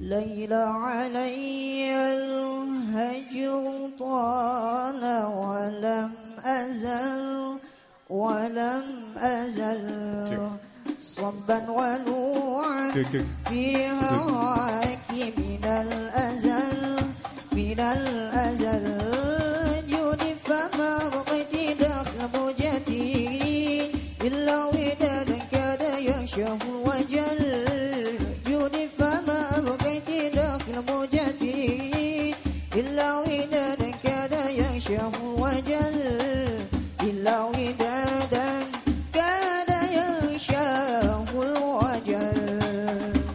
ليل علي الهجر طال ولم أزل ولم أزل. صبا ونوعا في هواك من الأزل من الأزل. فما بقيت داخل موجتي إلا وداد كاد يشهو الوجل إلا وداد كاد يشهو الوجل إلا ودادا كاد يشهو الوجل.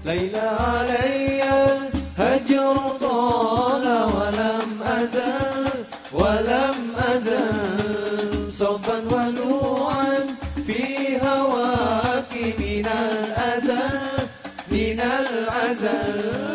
ليلى علي الهجر طال ولم أزل ولم أزل صوفا ونوعا في هواك من الأزل من الأزل.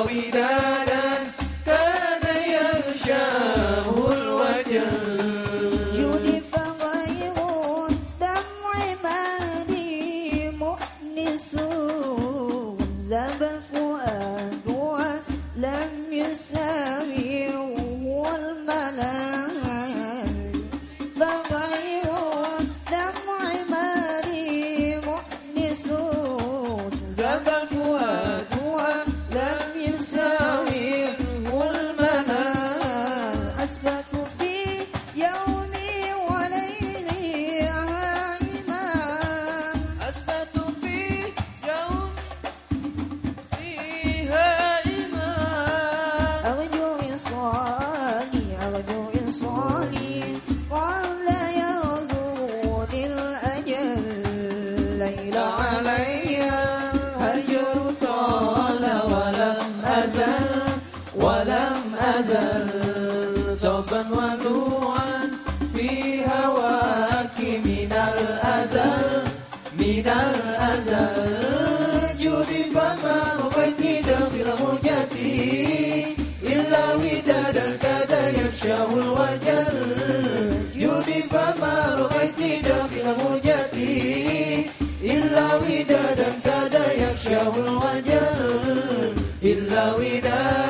ودادا كان يكشه الوجل جودي فغير الدمع مالي مؤنس. ذاب الفؤاد ولم يساوي والملال فغير ليل علي هجر طال ولم أزل ولم أزل صوبا ودوعا في هواك إلا وداد